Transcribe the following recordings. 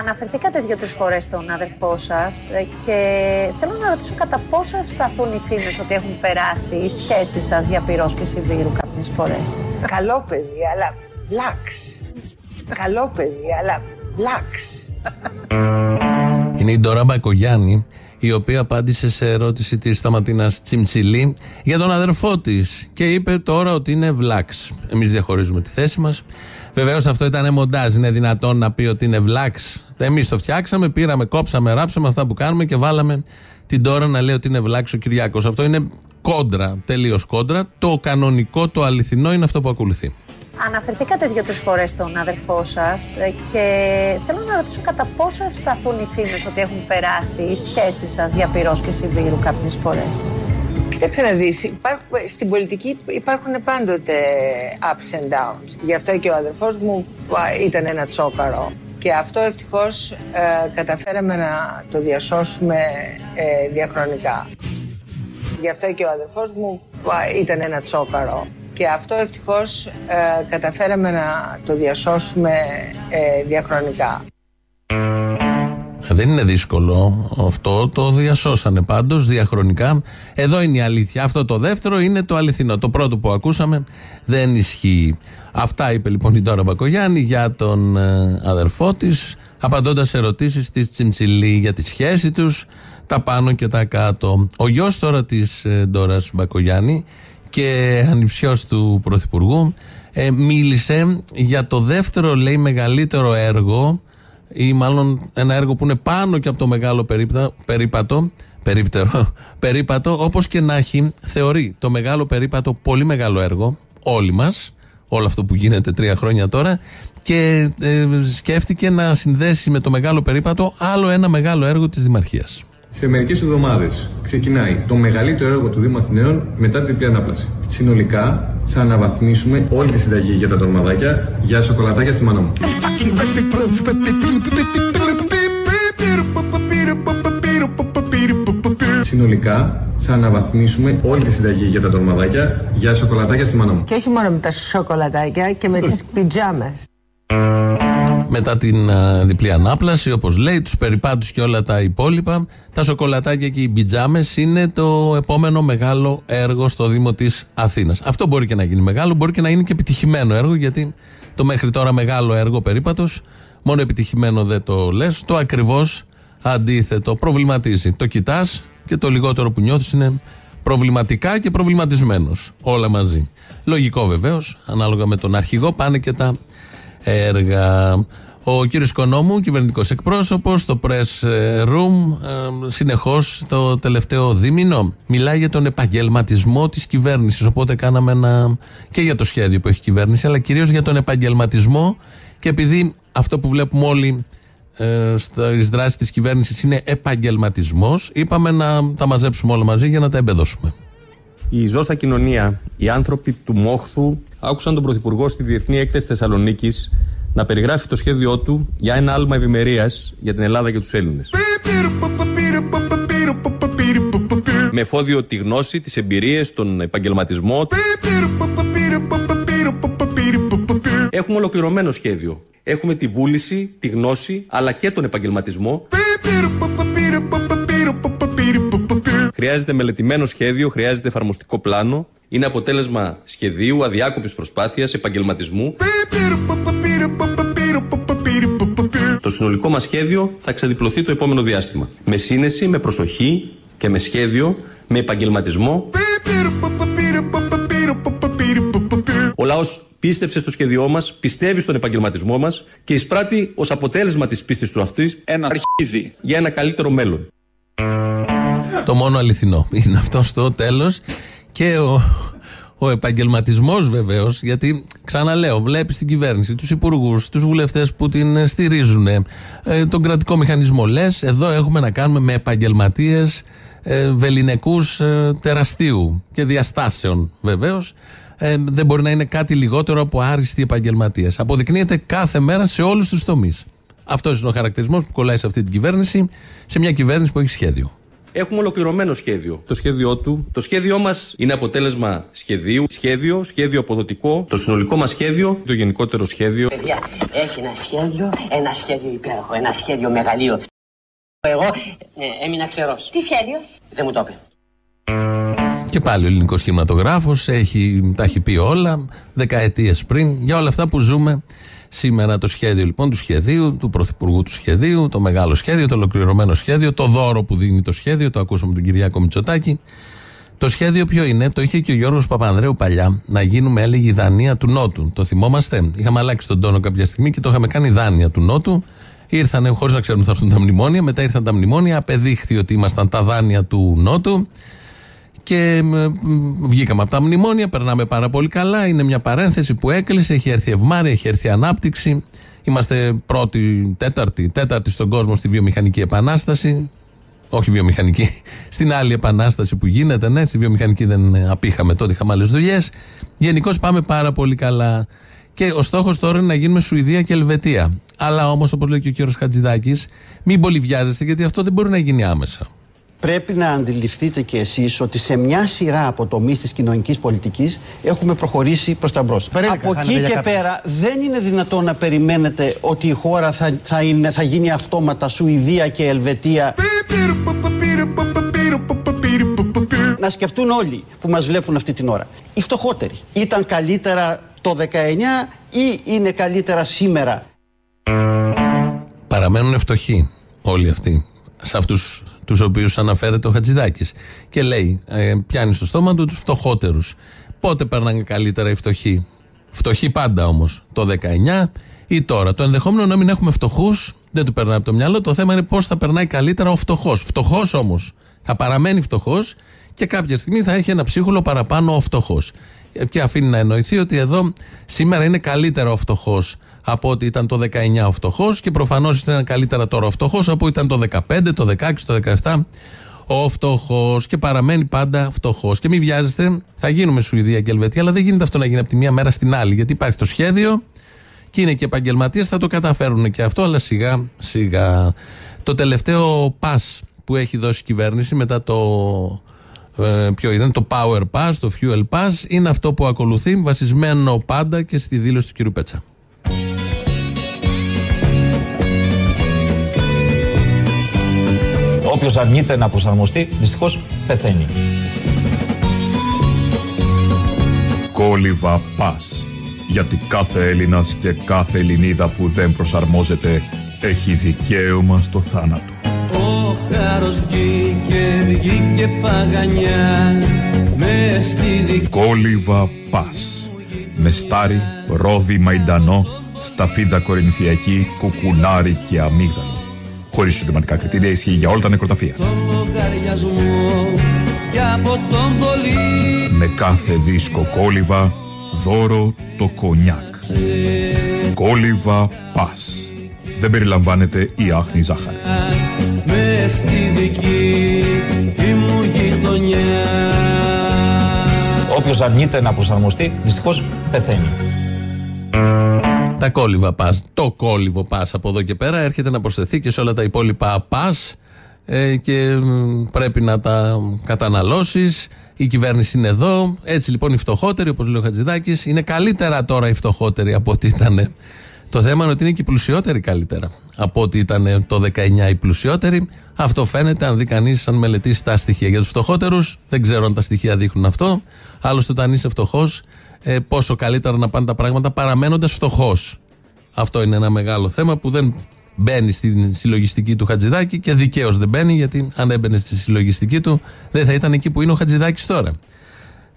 Αναφερθήκατε δύο-τρεις φορές στον αδερφό σας και θέλω να ρωτήσω κατά πόσο ευσταθούν οι φήμε ότι έχουν περάσει οι σχέσεις σας διαπυρό και σιδήρου κάποιες φορές; Καλό παιδί, αλλά βλάξ. Καλό παιδί, αλλά βλάξ. Είναι η Ντόρα Μπακογιάννη, η οποία απάντησε σε ερώτηση της Σταματίνας Τσιμψιλή για τον αδερφό της και είπε τώρα ότι είναι βλάξ. Εμείς διαχωρίζουμε τη θέση μας. Βεβαίως αυτό ήταν μοντάζ. Είναι δυνατόν να πει ότι είναι βλάξ. Εμείς το φτιάξαμε, πήραμε, κόψαμε, ράψαμε αυτά που κάνουμε και βάλαμε την τώρα να λέει ότι είναι βλάξ ο Κυριάκος. Αυτό είναι κόντρα, τελείως κόντρα. Το κανονικό, το αληθινό είναι αυτό που ακολουθεί. Αναφερθήκατε δύο-τρεις φορές στον αδερφό σας και θέλω να ρωτήσω κατά πόσο ευσταθούν οι φήμες ότι έχουν περάσει οι σχέσεις σας διαπυρό και σιδήρου κάποιες φορές. Κοίταξε να δεις, στην πολιτική υπάρχουν πάντοτε ups and downs. Γι' αυτό και ο αδερφός μου ήταν ένα τσόκαρο. Και αυτό ευτυχώς ε, καταφέραμε να το διασώσουμε ε, διαχρονικά. Γι' αυτό και ο αδερφός μου ήταν ένα τσόκαρο. Και αυτό ευτυχώς ε, καταφέραμε να το διασώσουμε ε, διαχρονικά. Δεν είναι δύσκολο αυτό, το διασώσανε πάντως διαχρονικά. Εδώ είναι η αλήθεια. Αυτό το δεύτερο είναι το αληθινό. Το πρώτο που ακούσαμε δεν ισχύει. Αυτά είπε λοιπόν η Ντόρα Μπακογιάννη για τον ε, αδερφό της, απαντώντας σε ερωτήσεις της Τσιμψιλή για τη σχέση τους, τα πάνω και τα κάτω. Ο γιος τώρα της ε, Ντόρας Μπακογιάννη και ανιψιός του Πρωθυπουργού ε, μίλησε για το δεύτερο, λέει, μεγαλύτερο έργο ή μάλλον ένα έργο που είναι πάνω και από το μεγάλο περίπατο, περίπτερο, περίπατο, όπως και να έχει, θεωρεί το μεγάλο περίπατο πολύ μεγάλο έργο, όλοι μας, όλο αυτό που γίνεται τρία χρόνια τώρα, και ε, σκέφτηκε να συνδέσει με το μεγάλο περίπατο άλλο ένα μεγάλο έργο της Δημαρχίας. Σε μερικές εβδομάδες ξεκινάει το μεγαλύτερο έργο του Δήμου Αθηναίων μετά την διπλή ανάπλαση. Συνολικά θα αναβαθμίσουμε όλη τη συνταγή για τα τορμαδάκια για σοκολατάκια στη μανό μου. Συνολικά θα αναβαθμίσουμε όλη τη συνταγή για τα τορμαδάκια για σοκολατάκια στη μανό μου. Και όχι μόνο με τα σοκολατάκια και με τις πιτζάμες μετά την uh, διπλή ανάπλαση, όπως λέει, τους περιπάτους και όλα τα υπόλοιπα. Τα σοκολατάκια και οι πιτζάμε είναι το επόμενο μεγάλο έργο στο Δήμο της Αθήνας. Αυτό μπορεί και να γίνει μεγάλο, μπορεί και να είναι και επιτυχημένο έργο, γιατί το μέχρι τώρα μεγάλο έργο περίπατος, μόνο επιτυχημένο δεν το λες, το ακριβώς αντίθετο. Προβληματίζει. Το κοιτάς και το λιγότερο που νιώθεις είναι προβληματικά και προβληματισμένος. Όλα μαζί. Λογικό βεβαίως, ανάλογα με τον αρχηγό, πάνε και τα έργα. Ο κύριος Οικονόμου, κυβερνητικός εκπρόσωπος, στο press room, ε, συνεχώς το τελευταίο δίμηνο μιλάει για τον επαγγελματισμό της κυβέρνησης. Οπότε κάναμε ένα. και για το σχέδιο που έχει η κυβέρνηση, αλλά κυρίως για τον επαγγελματισμό. Και επειδή αυτό που βλέπουμε όλοι ε, στις δράσεις της κυβέρνησης είναι επαγγελματισμός, είπαμε να τα μαζέψουμε όλα μαζί για να τα εμπεδώσουμε. Η ζώσα κοινωνία, οι άνθρωποι του Μόχθου, άκουσαν τον Πρωθυπουργό στη Διεθνή Έκθεση Θεσσαλονίκης να περιγράφει το σχέδιό του για ένα άλμα ευημερίας για την Ελλάδα και τους Έλληνες. Με εφόδιο τη γνώση, τις εμπειρίες, τον επαγγελματισμό. Έχουμε ολοκληρωμένο σχέδιο. Έχουμε τη βούληση, τη γνώση, αλλά και τον επαγγελματισμό. Χρειάζεται μελετημένο σχέδιο, χρειάζεται εφαρμοστικό πλάνο. Είναι αποτέλεσμα σχεδίου, αδιάκοπης προσπάθειας, επαγγελματισμού. Το συνολικό μας σχέδιο θα ξεδιπλωθεί το επόμενο διάστημα. Με σύνεση, με προσοχή και με σχέδιο, με επαγγελματισμό. Ο λαός πίστεψε στο σχέδιό μας, πιστεύει στον επαγγελματισμό μας και εισπράττει ως αποτέλεσμα της πίστης του αυτής ένα αρχίδι για ένα καλύτερο μέλλον. Το μόνο αληθινό είναι αυτό στο τέλος. Και ο, ο επαγγελματισμός βεβαίως, γιατί ξαναλέω, βλέπεις την κυβέρνηση, τους υπουργούς, τους βουλευτές που την στηρίζουν, ε, τον κρατικό μηχανισμό. Λες, εδώ έχουμε να κάνουμε με επαγγελματίες ε, βεληνικούς ε, τεραστίου και διαστάσεων βεβαίως. Ε, δεν μπορεί να είναι κάτι λιγότερο από άριστοι επαγγελματίες. Αποδεικνύεται κάθε μέρα σε όλους τους τομείς. Αυτός είναι ο χαρακτηρισμός που κολλάει σε αυτή την κυβέρνηση, σε μια κυβέρνηση που έχει σχέδιο. Έχουμε ολοκληρωμένο σχέδιο. Το σχέδιό του, το σχέδιό μας είναι αποτέλεσμα σχεδίου, σχέδιο, σχέδιο αποδοτικό. Το συνολικό μας σχέδιο, το γενικότερο σχέδιο. Παιδιά, έχει ένα σχέδιο, ένα σχέδιο υπέροχο, ένα σχέδιο μεγαλείο. Εγώ ε, έμεινα ξερός. Τι σχέδιο; Δεν μου το είπε. Και πάλι ο ελληνικός κινηματογράφος τα έχει πει όλα δεκαετίες πριν για όλα αυτά που ζούμε σήμερα. Το σχέδιο λοιπόν του σχεδίου, του πρωθυπουργού του σχεδίου, το μεγάλο σχέδιο, το ολοκληρωμένο σχέδιο, το δώρο που δίνει το σχέδιο, το ακούσαμε τον Κυριάκο Μητσοτάκη. Το σχέδιο ποιο είναι, το είχε και ο Γιώργος Παπανδρέου παλιά, να γίνουμε, έλεγε, η Δανία του Νότου. Το θυμόμαστε; Είχαμε αλλάξει τον τόνο κάποια στιγμή και το είχαμε κάνει Δάνεια του Νότου. Ήρθανε, χωρίς να ξέρουμε θα έρθουν τα μνημόνια, μετά ήρθαν τα μνημόνια, απεδείχθη ότι ήμασταν τα δάνεια του Νότου. Και βγήκαμε από τα μνημόνια, περνάμε πάρα πολύ καλά. Είναι μια παρένθεση που έκλεισε, έχει έρθει ευμάρεια, έχει έρθει ανάπτυξη. Είμαστε πρώτη, τέταρτη, τέταρτη στον κόσμο στη βιομηχανική επανάσταση. Όχι βιομηχανική, στην άλλη επανάσταση που γίνεται. Ναι, στη βιομηχανική δεν απήχαμε τότε, είχαμε άλλες δουλειές. Γενικώ πάμε πάρα πολύ καλά. Και ο στόχος τώρα είναι να γίνουμε Σουηδία και Ελβετία. Αλλά όμως, όπως λέει και ο κύριος Χατζηδάκης, μην πολυβιάζεστε, γιατί αυτό δεν μπορεί να γίνει άμεσα. Πρέπει να αντιληφθείτε και εσείς ότι σε μια σειρά από τομείς της κοινωνικής πολιτικής έχουμε προχωρήσει προς τα μπρος. Από εκεί και πέρα δεν είναι δυνατόν να περιμένετε ότι η χώρα θα, θα, είναι, θα γίνει αυτόματα Σουηδία και Ελβετία. Να σκεφτούν όλοι που μας βλέπουν αυτή την ώρα. Οι φτωχότεροι. Ήταν καλύτερα το 19 ή είναι καλύτερα σήμερα; Παραμένουν φτωχοί όλοι αυτοί σε αυτούς τους οποίους αναφέρεται ο Χατζηδάκης. Και λέει, ε, πιάνει στο στόμα του τους φτωχότερους. Πότε περνάνε καλύτερα οι φτωχοί; Φτωχοί πάντα όμως. Το 19 ή τώρα. Το ενδεχόμενο να μην έχουμε φτωχούς δεν του περνάει από το μυαλό. Το θέμα είναι πώς θα περνάει καλύτερα ο φτωχός. Φτωχός όμως. Θα παραμένει φτωχός και κάποια στιγμή θα έχει ένα ψίχουλο παραπάνω ο φτωχός. Και αφήνει να εννοηθεί ότι εδώ σήμερα είναι καλύτερα ο φτωχός από ότι ήταν το 19 ο φτωχός και προφανώς ήταν καλύτερα τώρα ο φτωχός από ότι ήταν το 15, το 16, το 17 ο φτωχός και παραμένει πάντα φτωχός. Και μην βιάζεστε, θα γίνουμε Σουηδία και Ελβετία, αλλά δεν γίνεται αυτό να γίνει από τη μία μέρα στην άλλη. Γιατί υπάρχει το σχέδιο και είναι και επαγγελματίες, θα το καταφέρουν και αυτό, αλλά σιγά σιγά. Το τελευταίο pass που έχει δώσει η κυβέρνηση μετά το. Ε, ποιο ήταν, το Power Pass, το Fuel Pass, είναι αυτό που ακολουθεί, βασισμένο πάντα και στη δήλωση του κ. Πέτσα. Όποιος αρνείται να προσαρμοστεί, δυστυχώς πεθαίνει. Κόλυβα πας. Γιατί κάθε Έλληνας και κάθε Ελληνίδα που δεν προσαρμόζεται έχει δικαίωμα στο θάνατο. Ο χάρος βγήκε, βγήκε παγανιά μες στη δική... Κόλυβα πας. Με στάρι, ρόδι μαϊντανό, σταφίδα κορινθιακή, κουκουνάρι και αμύγδαλο χωρίς συντηματικά κριτήρια, ισχύει για όλα τα νεκροταφεία. Με κάθε δίσκο κόλυβα, δώρο το κονιάκ. Κόλυβα πας. Δεν περιλαμβάνεται η άχνη ζάχαρη. Με στη δική μου γειτονιά. Όποιος αρνείται να προσαρμοστεί, δυστυχώς πεθαίνει. Τα κόλληβα πας. Το κόλληβο πας από εδώ και πέρα έρχεται να προσθεθεί και σε όλα τα υπόλοιπα πας ε, και πρέπει να τα καταναλώσεις. Η κυβέρνηση είναι εδώ. Έτσι λοιπόν οι φτωχότεροι, όπως λέει ο Χατζηδάκης, είναι καλύτερα τώρα οι φτωχότεροι από ό,τι ήταν. Το θέμα είναι ότι είναι και οι πλουσιότεροι καλύτερα από ό,τι ήταν το 19 οι πλουσιότεροι. Αυτό φαίνεται αν δει κανείς, αν μελετήσει τα στοιχεία. Για τους φτωχότερους, δεν ξέρω αν τα στοιχεία δείχνουν αυτό. Άλλωστε, όταν είσαι φτωχός, ε, πόσο καλύτερα να πάνε τα πράγματα παραμένοντας φτωχός. Αυτό είναι ένα μεγάλο θέμα που δεν μπαίνει στην συλλογιστική του Χατζηδάκη και δικαίως δεν μπαίνει, γιατί αν έμπαινε στη συλλογιστική του, δεν θα ήταν εκεί που είναι ο Χατζηδάκης τώρα.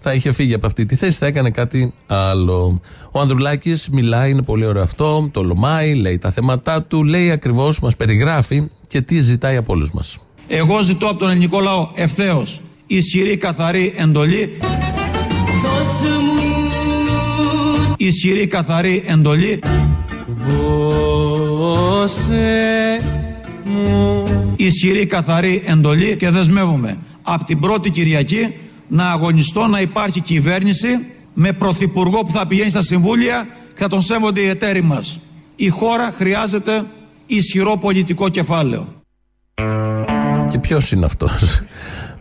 Θα είχε φύγει από αυτή τη θέση, θα έκανε κάτι άλλο. Ο Ανδρουλάκης μιλάει, είναι πολύ ωραίο αυτό, το λομάει, λέει τα θέματα του, λέει ακριβώς, μας περιγράφει και τι ζητάει από όλους μας. Εγώ ζητώ από τον ελληνικό λαό ευθέως ισχυρή καθαρή εντολή ισχυρή καθαρή εντολή Δώσε μου ισχυρή καθαρή εντολή και δεσμεύομαι από την πρώτη Κυριακή να αγωνιστώ να υπάρχει κυβέρνηση με πρωθυπουργό που θα πηγαίνει στα συμβούλια και θα τον σέβονται οι εταίροι μας. Η χώρα χρειάζεται ισχυρό πολιτικό κεφάλαιο. Και ποιος είναι αυτός;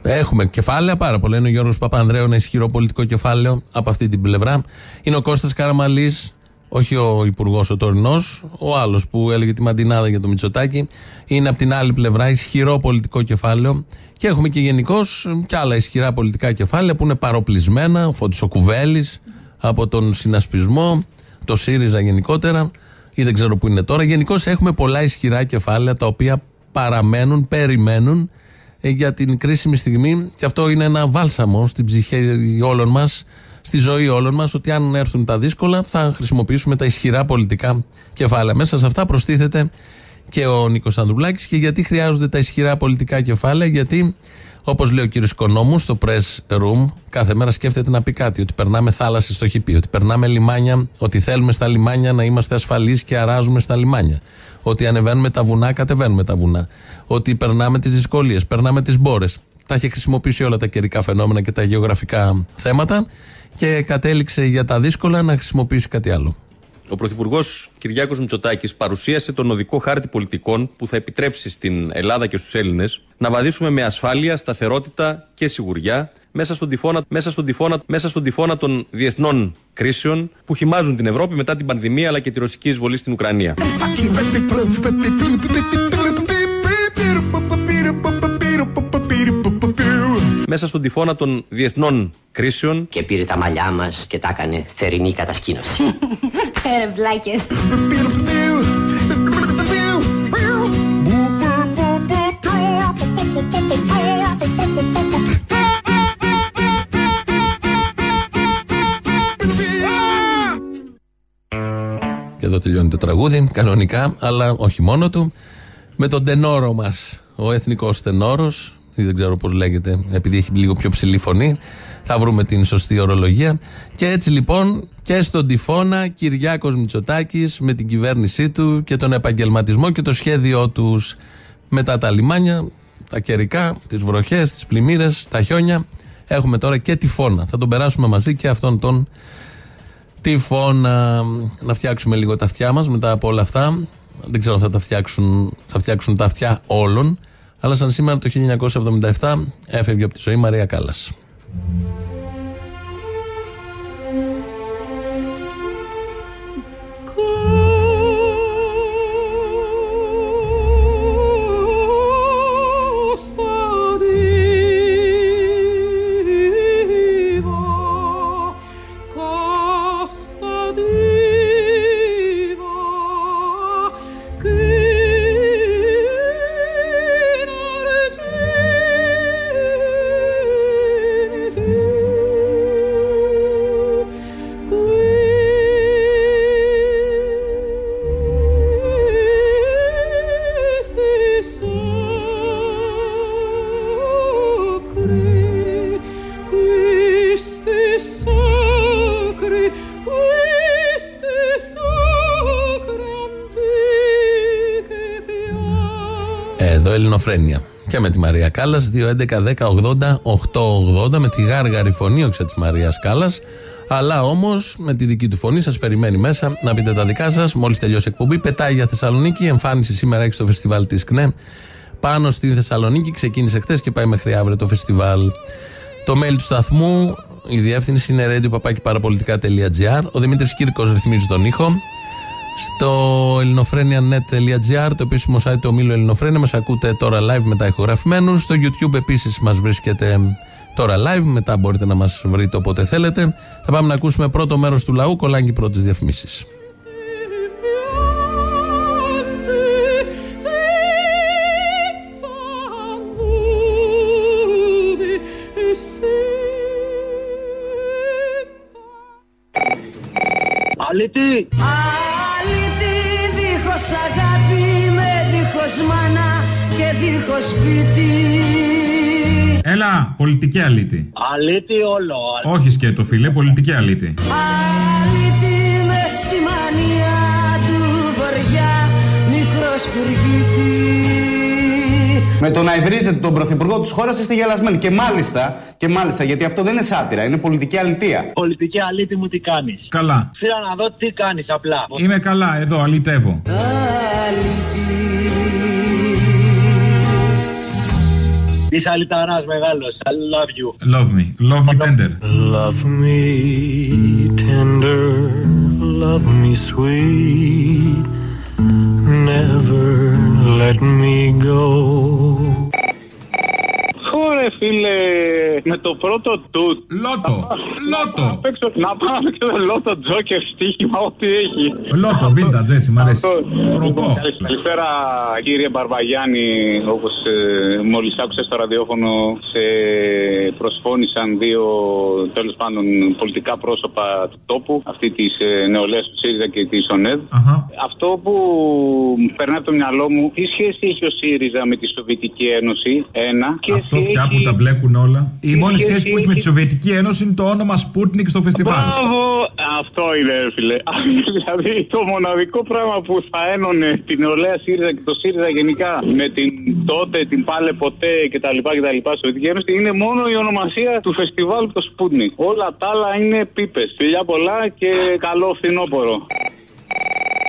Έχουμε κεφάλαια πάρα πολλά. Είναι ο Γιώργος Παπανδρέου, ένα ισχυρό πολιτικό κεφάλαιο από αυτή την πλευρά. Είναι ο Κώστας Καραμαλής, όχι ο υπουργός ο τωρινός, ο άλλος που έλεγε τη μαντινάδα για το Μητσοτάκι. Είναι από την άλλη πλευρά ισχυρό πολιτικό κεφάλαιο. Και έχουμε και γενικώ και άλλα ισχυρά πολιτικά κεφάλαια που είναι παροπλισμένα. Ο Φώτης ο Κουβέλης, από τον συνασπισμό, το ΣΥΡΙΖΑ γενικότερα, ή δεν ξέρω που είναι τώρα. Γενικώς έχουμε πολλά ισχυρά κεφάλαια τα οποία παραμένουν, περιμένουν ε, για την κρίσιμη στιγμή και αυτό είναι ένα βάλσαμο στην ψυχή όλων μας, στη ζωή όλων μας, ότι αν έρθουν τα δύσκολα θα χρησιμοποιήσουμε τα ισχυρά πολιτικά κεφάλαια. Μέσα σε αυτά προστίθεται και ο Νίκος Ανδρουλάκης. Και γιατί χρειάζονται τα ισχυρά πολιτικά κεφάλαια, γιατί Όπως λέει ο κύριος Οικονόμου στο press room, κάθε μέρα σκέφτεται να πει κάτι. Ότι περνάμε θάλασσε στο χιπί, ότι περνάμε λιμάνια, ότι θέλουμε στα λιμάνια να είμαστε ασφαλείς και αράζουμε στα λιμάνια. Ότι ανεβαίνουμε τα βουνά, κατεβαίνουμε τα βουνά. Ότι περνάμε τις δυσκολίες, περνάμε τις μπόρες. Τα έχει χρησιμοποιήσει όλα τα καιρικά φαινόμενα και τα γεωγραφικά θέματα και κατέληξε για τα δύσκολα να χρησιμοποιήσει κάτι άλλο. Ο Πρωθυπουργός Κυριάκος Μητσοτάκης παρουσίασε τον οδικό χάρτη πολιτικών που θα επιτρέψει στην Ελλάδα και στους Έλληνες να βαδίσουμε με ασφάλεια, σταθερότητα και σιγουριά μέσα στον, τυφώνα, μέσα, στον τυφώνα, μέσα στον τυφώνα των διεθνών κρίσεων που χυμάζουν την Ευρώπη μετά την πανδημία αλλά και τη ρωσική εισβολή στην Ουκρανία μέσα στον τυφώνα των διεθνών κρίσεων. Και πήρε τα μαλλιά μας και τα έκανε θερινή κατασκήνωση. Έρε βλάκες. Και εδώ τελειώνει το τραγούδι, κανονικά, αλλά όχι μόνο του. Με τον τενόρο μας, ο εθνικός τενόρος, ή δεν ξέρω πώς λέγεται, επειδή έχει λίγο πιο ψηλή φωνή. Θα βρούμε την σωστή ορολογία. Και έτσι λοιπόν και στον τυφώνα Κυριάκος Μητσοτάκης με την κυβέρνησή του και τον επαγγελματισμό και το σχέδιό τους μετά τα λιμάνια, τα καιρικά, τις βροχές, τις πλημμύρες, τα χιόνια. Έχουμε τώρα και τυφώνα. Θα τον περάσουμε μαζί και αυτόν τον τυφώνα. Να φτιάξουμε λίγο τα αυτιά μας μετά από όλα αυτά. Δεν ξέρω αν θα τα φτιάξουν, θα φτιάξουν τα αυτιά όλων. Αλλά σαν σήμερα το 1977 έφευγε από τη ζωή Μαρία Κάλλας. Ελληνοφρένεια. Και με τη Μαρία Κάλλας, 2.11.10.80.880 με τη γάργαρη φωνή, όχι της Μαρίας Κάλλας. Αλλά όμως με τη δική του φωνή σας περιμένει μέσα να πείτε τα δικά σας. Μόλις τελειώσει η εκπομπή, πετάει για Θεσσαλονίκη. Εμφάνιση σήμερα έχει στο φεστιβάλ της ΚΝΕ. Πάνω στη Θεσσαλονίκη ξεκίνησε χθες και πάει μέχρι αύριο το φεστιβάλ. Το mail του σταθμού, η διεύθυνση είναι radio.parapolitica.gr. Ο Δημήτρης Κύρκος ρυθμίζει τον ήχο στο ελληνοφρένια.net.gr, το επίσημο site του ομίλου Ελληνοφρένια. Μας ακούτε τώρα live μετά ηχογραφημένους. Στο YouTube επίσης μας βρίσκεται τώρα live. Μετά μπορείτε να μας βρείτε όποτε θέλετε. Θα πάμε να ακούσουμε πρώτο μέρος του λαού, κολλάκι πρώτες διαφημίσεις. Αλήτη! Σπίτι Έλα, πολιτική αλήτη. Αλήτη όλο. Όχι σκέτο φίλε, πολιτική αλήτη. Αλήτη με στη μανία του βοριά, μικρός με το να υβρίζετε τον πρωθυπουργό της χώρας είστε γελασμένοι. Και μάλιστα, και μάλιστα, γιατί αυτό δεν είναι σάτυρα, είναι πολιτική αλητεία. Πολιτική αλήτη μου τι κάνεις; Καλά. Θέλω να δω τι κάνεις απλά. Είμαι καλά, εδώ αλητεύω. αλυταρά μεγάλο. I love you. Love me. Love me tender. Love me tender, love me sweet, never let me go. Ωρε φίλε, με το πρώτο τούτ. Λότο. Λότο. Να πάω να παίξω το λότο τζόκερ στοίχημα, ό,τι έχει. Λότο, vintage, έτσι, μ' αρέσει. Προκό. Καλησπέρα κύριε Μπαρβαγιάννη, όπως ε, μόλις άκουσα στο ραδιόφωνο σε προσφώνησαν δύο τέλος πάντων πολιτικά πρόσωπα του τόπου, αυτή της ε, νεολαίας του ΣΥΡΙΖΑ και της ΟΝΕΔ. Αυτό που περνάει από το μυαλό μου, τι σχέση έχει ο ΣΥΡΙΖΑ με τη Σοβιετική Ένωση, ένα. Και Αυτό πια που τα μπλέκουν όλα. Η μόνη σχέση που έχει με τη Σοβιετική Ένωση είναι το όνομα Sputnik στο φεστιβάλ. Μπράβο! Αυτό είναι, ρε φίλε. δηλαδή το μοναδικό πράγμα που θα ένωνε την νεολαία ΣΥΡΙΖΑ και το ΣΥΡΙΖΑ γενικά με την τότε, την πάλε ποτέ κτλ. κτλ. Σοβιετική Ένωση είναι μόνο η ονομασία του φεστιβάλ το Sputnik. Όλα τα άλλα είναι πίπες. Φιλιά πολλά και καλό φθινόπωρο.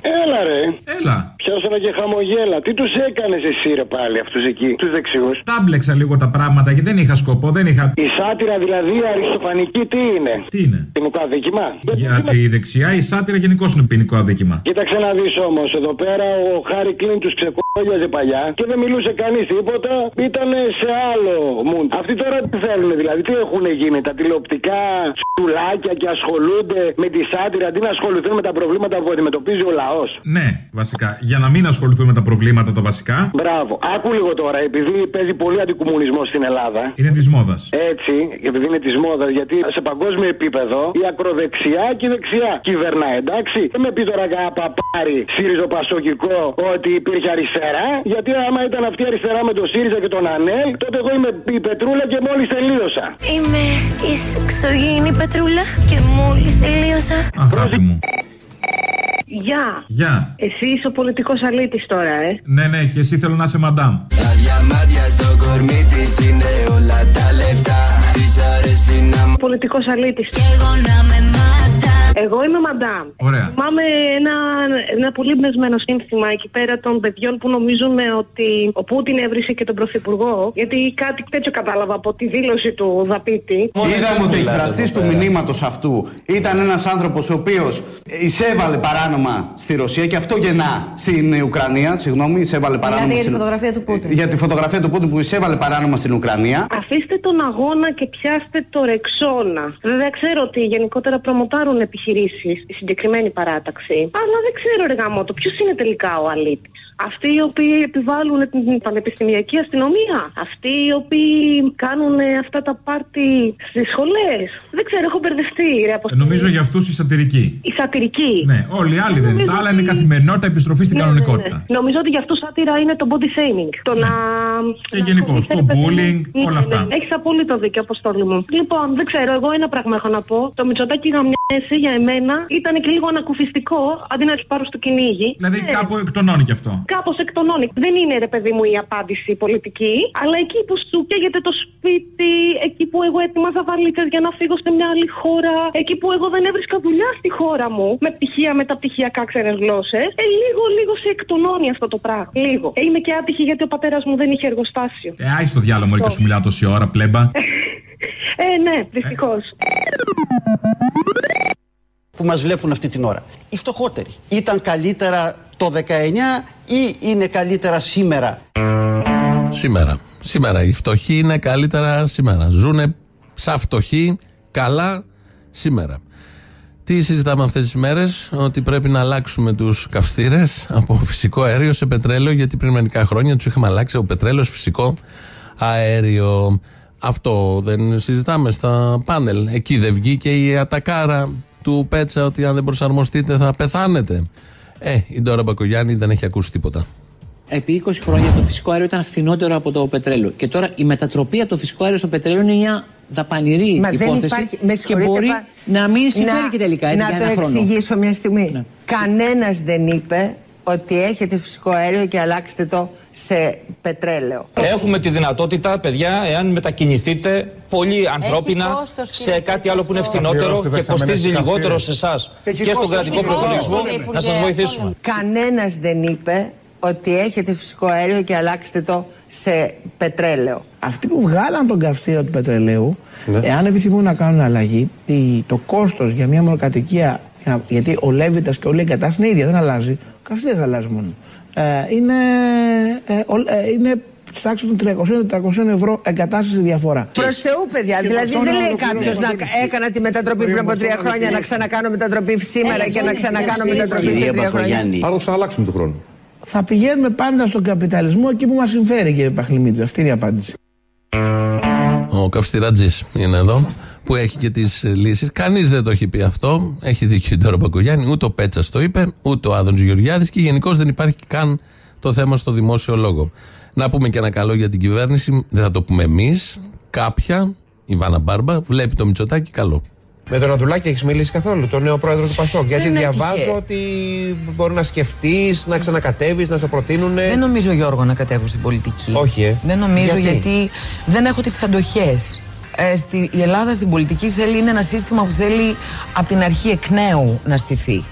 Έλα ρε. Έλα. Πιάσανε και χαμογέλα. Τι τους έκανες εσύ ρε πάλι αυτούς εκεί, τους δεξιούς; Τα μπλέξα λίγο τα πράγματα και δεν είχα σκοπό, δεν είχα. Η σάτυρα δηλαδή η αριστοφανική τι είναι; Τι είναι; Ποινικό αδίκημα; Γιατί η δεξιά, η σάτυρα γενικώς είναι ποινικό αδίκημα. Κοίταξε να δεις όμως, εδώ πέρα ο Χάρη Κλίν τους ξεκόλιαζε παλιά και δεν μιλούσε κανείς τίποτα. Ήταν σε άλλο μουντ. Αυτοί τώρα τι θέλουν δηλαδή, τι έχουν γίνει, τα τηλεοπτικά στουλάκια και ασχολούνται με τη σάτυρα αντί να ασχοληθούν με τα προβλήματα που αντιμετωπίζει ο λαός; Ναι, βασικά. Για να μην ασχοληθούν με τα προβλήματα τα βασικά. Μπράβο. Άκου λίγο τώρα, επειδή παίζει πολύ αντικομουνισμός στην Ελλάδα. Είναι της μόδας. Έτσι, επειδή είναι της μόδας, γιατί σε παγκόσμιο επίπεδο η ακροδεξιά και η δεξιά κυβερνάει, εντάξει. Δεν με πει τώρα κανένα παπάρι ΣΥΡΙΖΟ Πασοκικό ότι υπήρχε αριστερά, γιατί άμα ήταν αυτή η αριστερά με τον ΣΥΡΙΖΑ και τον ΑΝΕΛ, τότε εγώ είμαι η Πετρούλα και μόλις τελείωσα. Είμαι η εξωγήινη Πετρούλα και μόλις τελείωσα. Αγάπη μου. Γεια. Γεια. Εσύ είσαι ο πολιτικός αλήτης τώρα, ε. Ναι, ναι, και εσύ θέλω να είσαι μαντάμ. Τα διαμάντια στο κορμί της είναι όλα τα λεφτά. Της αρέσει να Πολιτικός αλήτης. Εγώ να με μάτα. Εγώ είμαι μαντάμ. Ωραία. Θυμάμαι ένα, ένα πολύ μπνεσμένο σύνθημα εκεί πέρα των παιδιών που νομίζουν ότι ο Πούτιν έβρισε και τον Πρωθυπουργό. Γιατί κάτι τέτοιο κατάλαβα από τη δήλωση του Δαπίτη. Είδαμε ότι ο εκφραστής του μηνύματος αυτού ήταν ένας άνθρωπος ο οποίος εισέβαλε παράνομα στη Ρωσία και αυτό γεννά στην Ουκρανία. Συγγνώμη, εισέβαλε παράνομα. Δηλαδή για τη στην- φωτογραφία του Πούτιν. Για τη φωτογραφία του Πούτιν που εισέβαλε παράνομα στην Ουκρανία. Αφήστε τον αγώνα και πιάστε το ρεξόνα. Βέβαια, ξέρω ότι γενικότερα προμοτάρουν επιχειρήσεις η συγκεκριμένη παράταξη. Αλλά δεν ξέρω, ρε γαμότο, ποιος είναι τελικά ο αλήτης. Αυτοί οι οποίοι επιβάλλουν την πανεπιστημιακή αστυνομία. Αυτοί οι οποίοι κάνουν ε, αυτά τα πάρτι στις σχολές. Δεν ξέρω, έχω μπερδευτεί, ρε Ε, Αποστολή. Νομίζω για αυτούς η σατυρική. Η σατυρική. Ναι, όλοι οι άλλοι δεν είναι. Τα άλλα είναι καθημερινότητα, επιστροφή στην Ναι, κανονικότητα. ναι, ναι. Νομίζω ότι για αυτούς σάτυρα είναι το body shaming. Το να. Και γενικώς, το bullying, όλα αυτά. Έχεις απόλυτο δίκιο, Αποστόλη μου. Λοιπόν, δεν ξέρω, εγώ ένα πράγμα έχω να πω. Το Μητσοτάκι γαμιέσαι για εμένα ήταν και λίγο ανακουφιστικό αντί να του πάρω στο κυνήγι. Δηλαδή κάπου εκτονώνει κι αυτό. Κάπως εκτονώνει. Δεν είναι ρε παιδί μου η απάντηση πολιτική, αλλά εκεί που σου καίγεται το σπίτι, εκεί που εγώ έτοιμαζα βαλίτσες για να φύγω σε μια άλλη χώρα, εκεί που εγώ δεν έβρισκα δουλειά στη χώρα μου, με πτυχία μεταπτυχιακά ξένες γλώσσες, ε, λίγο, λίγο σε εκτονώνει αυτό το πράγμα. Λίγο. Ε, είμαι και άτυχη γιατί ο πατέρας μου δεν είχε εργοστάσιο. Ε, άι στο διάλογο μωρή και σου μιλάω τόση ώρα, πλέμπα. Ε, ναι, δυστυχώς. που μας βλέπουν αυτή την ώρα. Οι φτωχότεροι. Ήταν καλύτερα το 19 ή είναι καλύτερα σήμερα; Σήμερα. Σήμερα. Οι φτωχοί είναι καλύτερα σήμερα. Ζούνε σαν φτωχοί καλά σήμερα. Τι συζητάμε αυτές τις μέρες, ότι πρέπει να αλλάξουμε τους καυστήρες από φυσικό αέριο σε πετρέλαιο, γιατί πριν μερικά χρόνια τους είχαμε αλλάξει από πετρέλαιο σε φυσικό αέριο. Αυτό δεν συζητάμε στα πάνελ. Εκεί δεν βγήκε η ατακάρα του Πέτσα ότι αν δεν προσαρμοστείτε θα πεθάνετε. Ε, η Ντόρα Μπακογιάννη δεν έχει ακούσει τίποτα. Επί 20 χρόνια το φυσικό αέριο ήταν φθηνότερο από το πετρέλαιο. Και τώρα η μετατροπή από το φυσικό αέριο στο πετρέλαιο είναι μια δαπανηρή Μα δεν υπόθεση. υπάρχει. Με και συγχωρείτε, μπορεί πα- να μην συμφέρει να- και τελικά έτσι, Να για το ένα χρόνο. Ναι. εξηγήσω μια στιγμή. Κανένας δεν είπε ότι έχετε φυσικό αέριο και αλλάξτε το σε πετρέλαιο. Έχουμε τη δυνατότητα, παιδιά, εάν μετακινηθείτε πολύ ανθρώπινα κόστος, κύριε σε κάτι άλλο που είναι Πέτρο. φθηνότερο Πληρώστε και δεξαμενές κοστίζει καυσίες. λιγότερο σε εσάς Έχει και στον κόστος. κρατικό Έχει προπολογισμό κόστος. να σας βοηθήσουμε. Κανένας δεν είπε ότι έχετε φυσικό αέριο και αλλάξτε το σε πετρέλαιο. Αυτοί που βγάλαν τον καυστήρα του πετρελαίου, εάν επιθυμούν να κάνουν αλλαγή, η- το κόστος για μια μονοκατοικία, για- γιατί ο Λέβητας και όλη η εγκατάσταση είναι ίδια, δεν αλλάζει. Ο καυστήρα αλλάζει μόνο. Ε, είναι, ε, ο- ε, είναι στη τάξη των 300-400 ευρώ εγκατάσταση διαφορά. Προς Θεού, παιδιά. Και Δηλαδή αυτό δεν να λέει ολοκληρώσω κάποιος να την- έκανα τη μετατροπή πριν από τρία χρόνια, να ξανακάνω μετατροπή σήμερα και να ξανακάνω μετατροπή σε τρία χρόνια. Άρα το ξαναλλάξουμε του χρόνου. Θα πηγαίνουμε πάντα στον καπιταλισμό εκεί που μας συμφέρει, κύριε Παχλημίτρη. Αυτή είναι η απάντηση. Ο Καυστηρατζή είναι εδώ, που έχει και τις λύσεις. Κανείς δεν το έχει πει αυτό. Έχει δίκιο η Ντόρα Μπακογιάννη, ούτε ο Πέτσα το είπε, ούτε ο Άδων Γεωργιάδης και γενικώς δεν υπάρχει καν το θέμα στο δημόσιο λόγο. Να πούμε και ένα καλό για την κυβέρνηση, δεν θα το πούμε εμείς. Κάποια, η Βάνα Μπάρμπα, βλέπει το Μητσοτάκι καλό. Με τον Ανδρουλάκη έχεις μιλήσει καθόλου, τον νέο πρόεδρο του Πασόκ. Γιατί Δεν διαβάζω έτυχε. ότι μπορεί να σκεφτείς, να ξανακατεύεις, να σε προτείνουν. Δεν νομίζω, Γιώργο, να κατέβω στην πολιτική. Όχι, ε. Δεν νομίζω Γιατί; γιατί, δεν έχω τις αντοχές. Ε, στη, η Ελλάδα στην πολιτική θέλει, είναι ένα σύστημα που θέλει από την αρχή εκ νέου να στηθει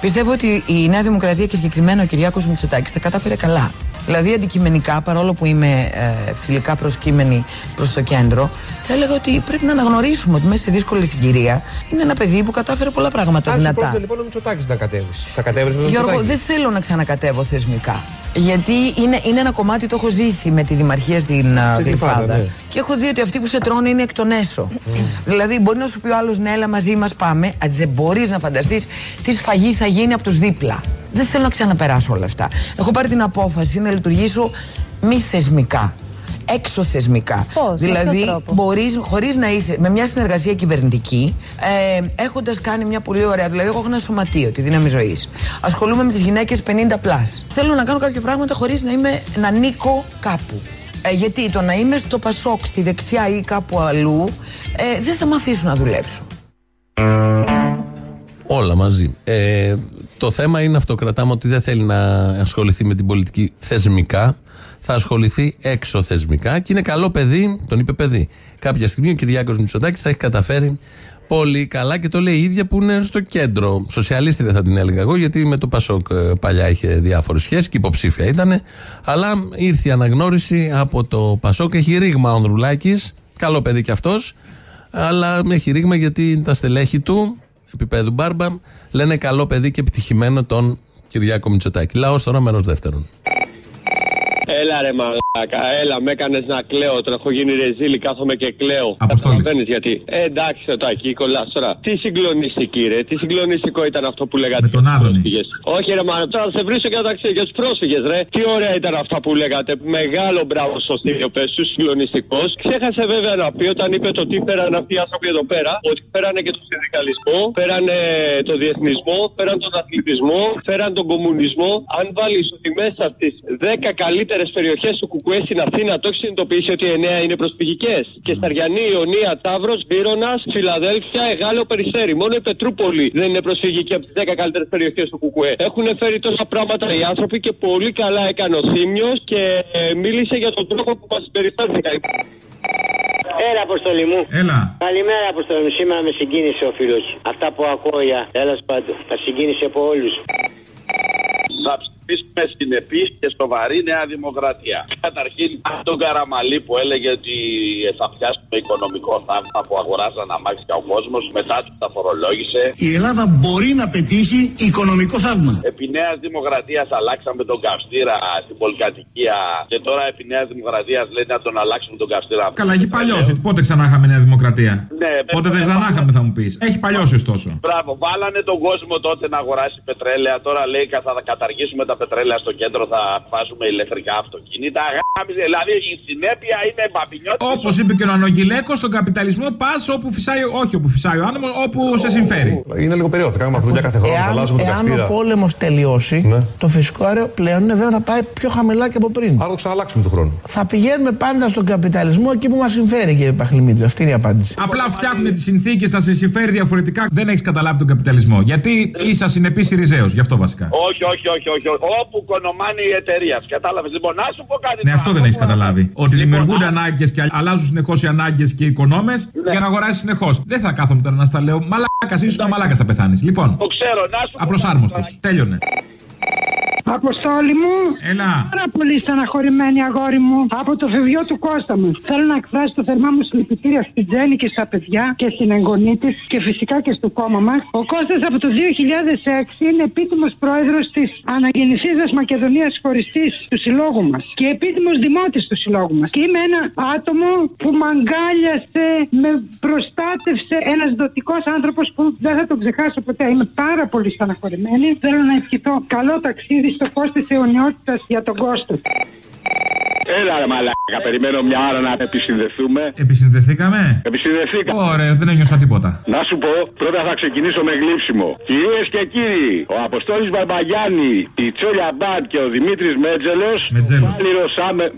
Πιστεύω ότι η Νέα Δημοκρατία και συγκεκριμένα ο Κυριάκος Μητσοτάκης τα κατάφερε καλά. Δηλαδή αντικειμενικά, παρόλο που είμαι ε, φιλικά προσκύμενη προς το κέντρο, θα έλεγα ότι πρέπει να αναγνωρίσουμε ότι μέσα σε δύσκολη συγκυρία είναι ένα παιδί που κατάφερε πολλά πράγματα Αν σου δυνατά. πρότεινε λοιπόν ο Μητσοτάκης να κατέβεις. Θα κατέβει με τον Γιώργο, Μητσοτάκη. δεν θέλω να ξανακατεύω θεσμικά. Γιατί είναι, είναι ένα κομμάτι το έχω ζήσει με τη δημαρχία στην α, Στην Γλυφάδα, Γλυφάδα. ναι. Και έχω δει ότι αυτοί που σε τρώνε είναι εκ των έσω. Δηλαδή, μπορεί να σου πει ο άλλος, ναι, έλα μαζί μας πάμε. Α, δεν μπορείς να φανταστείς τι σφαγή θα γίνει από τους δίπλα. Δεν θέλω να ξαναπεράσω όλα αυτά. Έχω πάρει την απόφαση να λειτουργήσω μη θεσμικά. Έξω θεσμικά. Πώς, με δηλαδή, ποιο τρόπο; μπορείς χωρίς να είσαι με μια συνεργασία κυβερνητική, ε, έχοντας κάνει μια πολύ ωραία, δηλαδή εγώ έχω ένα σωματείο, τη δύναμη ζωής. Ασχολούμαι με τις γυναίκες 50 plus. Θέλω να κάνω κάποια πράγματα χωρίς να, είμαι, να ανήκω κάπου. Ε, γιατί το να είμαι στο Πασόκ, στη δεξιά ή κάπου αλλού, ε, δεν θα με αφήσουν να δουλέψω. Όλα μαζί. Ε, το θέμα είναι αυτό. Κρατάμε ότι δεν θέλει να ασχοληθεί με την πολιτική θεσμικά. Θα ασχοληθεί έξω θεσμικά και είναι καλό παιδί. Τον είπε παιδί. Κάποια στιγμή ο Κυριάκος Μητσοτάκης θα έχει καταφέρει πολύ καλά και το λέει η ίδια που είναι στο κέντρο. Σοσιαλίστρια θα την έλεγα εγώ, γιατί με το Πασόκ ε, παλιά είχε διάφορες σχέσεις και υποψήφια ήταν. Αλλά ήρθε η αναγνώριση από το Πασόκ. Έχει ρήγμα ο Ανδρουλάκης. Καλό παιδί κι αυτός. Αλλά έχει ρήγμα γιατί τα στελέχη του, επίπεδου Μπάρμπα, λένε καλό παιδί και επιτυχημένο τον Κυριάκο Μητσοτάκη. Λαός τώρα μέρος δεύτερον. Έλα ρε μαλάκα, έλα, με έκανες να κλαίω. Τώρα έχω γίνει ρεζίλη, κάθομαι και κλαίω. Αποστόλης. Καταλαβαίνεις γιατί. Ε, εντάξει, το τάκι, κολλά τώρα. Τι συγκλονιστική, ρε, τι συγκλονιστικό ήταν αυτό που λέγατε. Με τον για τους Άδωνη. πρόσφυγες. Όχι, ρε μάνα, τώρα θα σε βρίσκω και τα για τους πρόσφυγες, ρε. Τι ωραία ήταν αυτά που λέγατε. Μεγάλο μπράβο στο στήλιο πέσου, συγκλονιστικό. Ξέχασε βέβαια να πει όταν είπε το τι φέραν αυτοί οι άνθρωποι εδώ πέρα, ότι φέρανε και τον συνδικαλισμό, φέρανε τον διεθνισμό, φέραν τον αθλητισμό, φέραν τον κομμουνισμό. Αν βάλεις ότι μέσα στις 10 καλύτερες περιοχές του Κουκουέ στην Αθήνα το έχεις συνειδητοποιήσει ότι 9 είναι προσφυγικές. Και Σταριανή, Ιωνία, Ταύρος, Βύρονα, Φιλαδέλφια, Εγάλεο, Περιστέρι. Μόνο η Πετρούπολη δεν είναι προσφυγική από τις 10 καλύτερες περιοχές του Κουκουέ. Έχουν φέρει τόσα πράγματα οι άνθρωποι και πολύ καλά έκανε ο Θήμιος και ε, μίλησε για τον τρόπο που μας συμπεριφέρθηκαν. Έλα, Αποστολή μου. Έλα. Καλημέρα, Αποστολή μου. Σήμερα με συγκίνησε ο φίλος. Αυτά που ακούω για τέλος πάντων. Τα συγκίνησε από όλους. Θα ψηφίσουμε συνεπή και στοβαρή Νέα Δημοκρατία. Καταρχήν, τον Καραμαλή που έλεγε ότι θα πιάσουμε οικονομικό θαύμα που αγοράζαν αμάξια ο κόσμος, μετά του τα φορολόγησε. Η Ελλάδα μπορεί να πετύχει οικονομικό θαύμα. Επί Νέας Δημοκρατίας αλλάξαμε τον καυστήρα στην πολυκατοικία και τώρα επί Νέας Δημοκρατίας λένε να τον αλλάξουμε τον καυστήρα. Καλά, έχει παλιώσει. Πότε ξανά είχαμε Νέα Δημοκρατία; Ναι, Πότε δεν ε, ξανά είχαμε, θα μου πεις. Έχει παλιώσει ωστόσο. Μπράβο, βάλανε τον κόσμο τότε να αγοράσει πετρέλαια. Τώρα λέει κα- θα καταργήσουμε τα πετρέλαια στο κέντρο, θα βάζουμε ηλεκτρικά αυτοκίνητα. Γάμιζε, δηλαδή η συνέπεια είναι μπαμπινιώτη. Όπως είπε και ο Ανογιλέκο, στον καπιταλισμό πας όπου φυσάει, όχι όπου φυσάει ο άνεμος, όπου σε συμφέρει. Είναι λίγο περίοδο. Θα κάνουμε αυτή τη δουλειά κάθε χρόνο. Θα Εάν, αλλάζουμε τον εάν καυστήρα. ο πόλεμος τελειώσει, Ναι. το φυσικό αέριο πλέον ναι, βέβαια θα πάει πιο χαμηλά και από πριν. Άρα το ξαναλλάξουμε του χρόνου. Θα πηγαίνουμε πάντα στον καπιταλισμό εκεί που μας συμφέρει, κύριε Παχλημίτρη. Αυτή είναι η απάντηση. Απλά φτιάχνουν τις συνθήκες, θα σε συμφέρει διαφορετικά. Δεν έχεις καταλάβει τον καπιταλισμό. Γιατί είσαι ασυνεπή Ιριζέο, γι' αυτό βασικά. Όχι, όχι, όχι, όχι. Όχι. Όπου κονομάνει η εταιρεία. Κατάλαβες; Λοιπόν, να σου πω κάτι. Ναι, τώρα. αυτό δεν έχεις καταλάβει. Ότι Λοιπόν, δημιουργούνται ανάγκες και αλλάζουν συνεχώς οι ανάγκες και οι οικονόμες για να αγοράσεις συνεχώς. Δεν θα κάθομαι τώρα να στα λέω. Μαλάκας, ίσω να μαλάκας θα πεθάνεις. Λοιπόν, Το ξέρω, να σου πω. απροσάρμοστο. Τέλειωνε. Αποστόλη μου. Έλα. Πάρα πολύ στεναχωρημένη αγόρι μου από το φευγιό του Κώστα μου. Θέλω να εκφράσω το θερμά μου συλληπιτήρια στην Τζέννη και στα παιδιά και στην εγγονή της και φυσικά και στο κόμμα μας. Ο Κώστας από το 2006 είναι επίτιμος πρόεδρος της Αναγεννησίδας Μακεδονίας Χωριστής του συλλόγου μας και επίτιμος δημότης του συλλόγου μας. Και είμαι ένα άτομο που με αγκάλιασε, με προστάτευσε ένας δοτικός άνθρωπος που δεν θα τον ξεχάσω ποτέ. Είμαι πάρα πολύ στεναχωρημένη. Θέλω να ευχηθώ καλό ταξίδι στο φως της αιωνιότητας για τον Κώστα. Έλα ρε μαλάκα, περιμένω μια ώρα να επισυνδεθούμε. Επισυνδεθήκαμε; Επισυνδεθήκα. Ωραία, δεν ένιωσα τίποτα. Να σου πω, πρώτα θα ξεκινήσω με γλύψιμο. Κυρίες και κύριοι, ο Αποστόλης Μπαρμπαγιάννη, η Τσόλια Μπαντ και ο Δημήτρης Μέτζελος. Μετζέλος.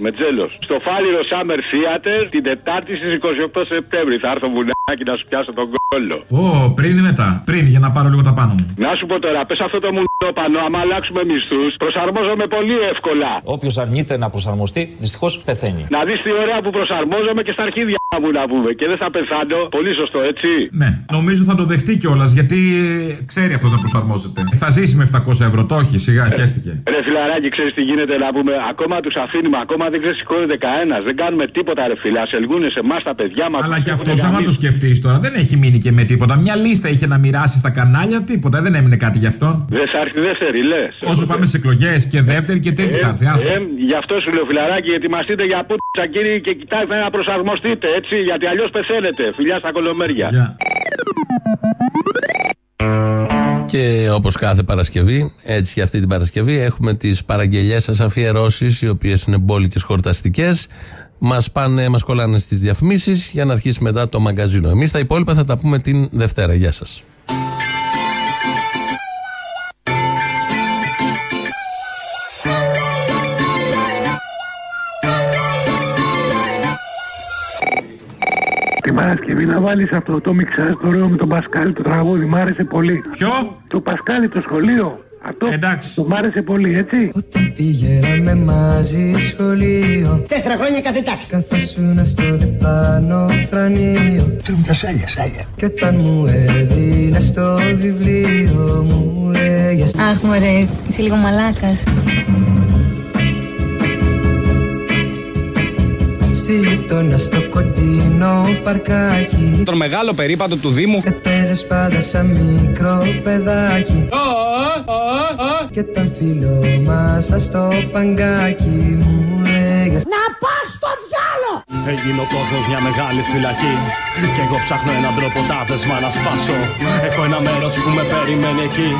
Μετζέλο. Στο Φάλιρο Summer Theater την Τετάρτη στις 28 Σεπτέμβρη. Θα έρθω βουνάκι να σου πιάσω τον κόλλο. Ω, πριν ή μετά. Πριν για να πάρω λίγο τα πάνω μου. Να σου πω τώρα, πες αυτό το μουνό πάνω, άμα αλλάξουμε μισθούς, προσαρμόζομαι πολύ εύκολα. Όποιος αρνείται να προσαρμοστεί, δυστυχώς πεθαίνει. Να δεις τι ωραία που προσαρμόζομαι και στα αρχίδια μου να πούμε. Και δεν θα πεθάνω. Πολύ σωστό, έτσι. Ναι, νομίζω θα το δεχτεί κιόλας γιατί ε, ξέρει αυτός να προσαρμόζεται. Θα ζήσει με 700 ευρώ, το όχι, σιγά, χαίστηκε. Ρε φιλαράκι, ξέρεις τι γίνεται να πούμε. Ακόμα τους αφήνουμε, ακόμα δεν ξεσηκώνεται κανένας. Δεν κάνουμε τίποτα, ρε φιλά. Σε ελγούνε σε εμάς τα παιδιά μα. Αλλά και αυτό, άμα το σκεφτείς τώρα, δεν έχει μείνει και με τίποτα. Μια λίστα είχε να μοιράσει στα κανάλια, τίποτα. Δεν έμεινε κάτι γι' αυτόν. Δεν σ' άρεσε δεύτερη, λες. Όσο πάμε σε εκλογές και δεύτερη και τρίτη θα έρθει. άστο. Ε, γι' αυτό σου λέω φιλαράκι, ετοιμαστείτε για πούτσα κύριοι και κοιτάξτε να προσαρμοστείτε έτσι, γιατί αλλιώς πεθαίνετε. Φιλιά στα κολομέρια. Και όπως κάθε Παρασκευή, έτσι και αυτή την Παρασκευή, έχουμε τις παραγγελίε σας αφιερώσεις, οι οποίες είναι μπόλικες χορταστικές. Μας πάνε, μας κολλάνε στις διαφημίσεις για να αρχίσει μετά το μαγκαζίνο. Εμείς τα υπόλοιπα θα τα πούμε την Δευτέρα. Γεια σας. Παρασκευή να βάλει αυτό το μιξάζ το ωραίο με τον Πασκάλη το τραγούδι. Μ' άρεσε πολύ. Ποιο; Το Πασκάλη το σχολείο. Αυτό. Εντάξει. Το μ' άρεσε πολύ, έτσι. Πηγαίναμε μαζί σχολείο Τέσσερα χρόνια κάθε τάξη. Καθόσουνα στο διπλάνο θρανείο Του μου τα σάλια, σάλια. Κι όταν μου έδινες στο βιβλίο μου λέγες Αχ, μωρέ, είσαι λίγο μαλάκας. Στη γειτονιά στο κοντινό παρκάκι Τον μεγάλο περίπατο του Δήμου. Έπαιζες πάντα σαν μικρό παιδάκι Κι όταν φιλόμασταν στο παγκάκι μου λέγες Να πας στο διάλο! Έγινε ο κόσμος μια μεγάλη φυλακή. Και εγώ ψάχνω έναν τρόπο τα δεσμά να σπάσω. Έχω ένα μέρος που με περιμένει εκεί.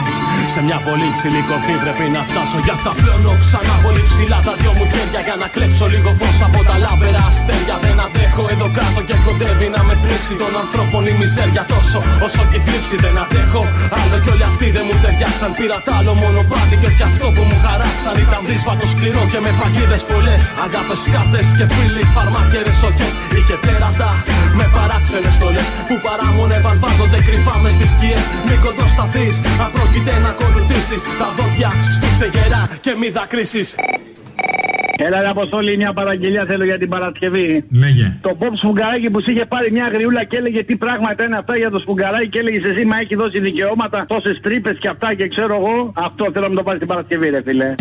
Σε μια πολύ ψηλή κορφή πρέπει να φτάσω. Γι' αυτά πλώνω ξανά πολύ ψηλά τα δυο μου χέρια. Για να κλέψω λίγο φως από τα λάβερα αστέρια. Δεν αντέχω εδώ κάτω και κοντεύει να με τρίξει των ανθρώπων η μιζέρια τόσο όσο και η θλίψη δεν αντέχω. Άλλο κι όλοι αυτοί δεν μου ταιριάξαν. Πήρα τ' άλλο μονοπάτι και όχι αυτό που μου χαράξαν. Ήταν δύσβατο σκληρό και με παγίδε πολλές. Αγάπες κάρτες και φίλοι φαρμάκερε σοκέ. Είχε τέρατα με παράξενες στολές που παράμονευαν πάντοτε κρυφά μες στις σκιές. Μην κοντοσταθείς, αν πρόκειται να ακολουθήσεις. Τα δόντια σου σφίξε γερά και μη δακρύσεις. Έλα, ρε Αποστόλη, μια παραγγελία θέλω για την Παρασκευή. Λέγε. Το Bob Σφουγγαράκι που σου είχε πάρει μια γριούλα και έλεγε τι πράγματα είναι αυτά για το Σφουγγαράκι και έλεγε εσύ μα έχει δώσει δικαιώματα, τόσες τρύπες και αυτά και ξέρω εγώ. Αυτό θέλω να μου το πάρεις την Παρασκευή, ρε φίλε.